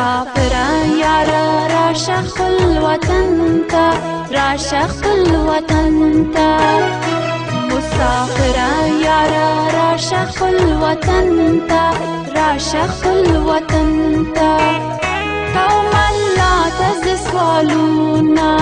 مسافرا يارا راشق الوطن تا راشق الوطن تا مسافرا يارا راشق الوطن تا راشق الوطن تا قوما لا تزسوالونا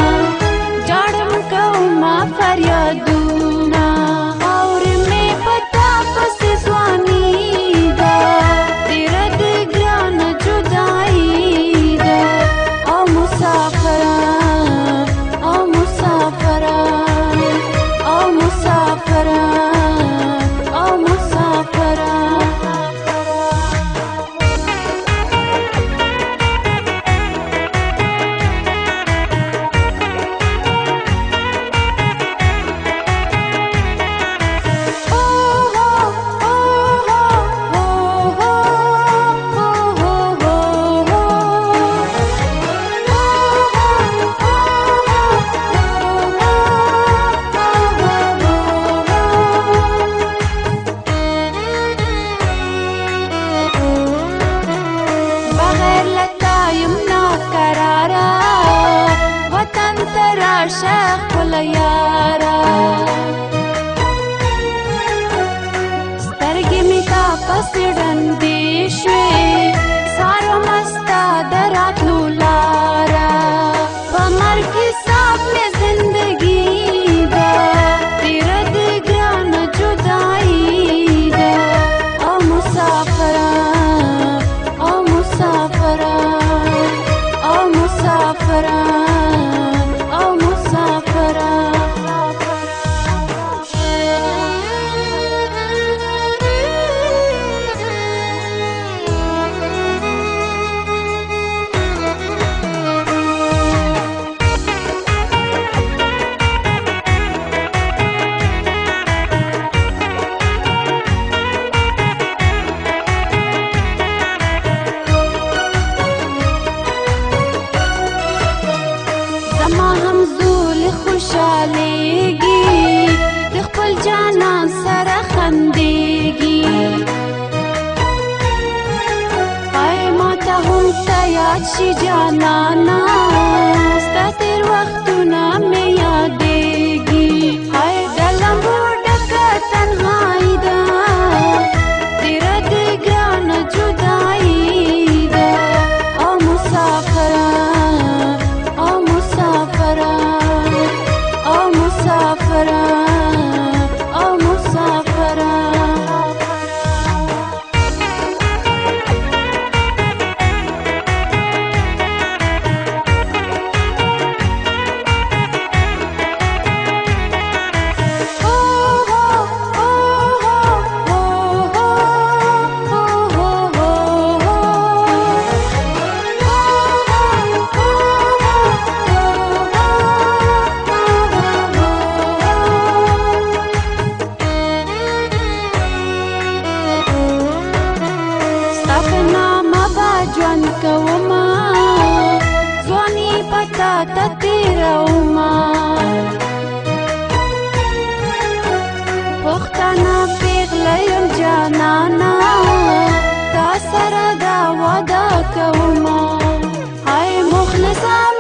خوشالېږي د خپل جانان سره خندېږي آی ما ته هم ته یاد شي جانانا ستا تېر وخت راته تیروما پښتنه پیغله یم جانانا تا سره دا وعده کوم هاي مخلصه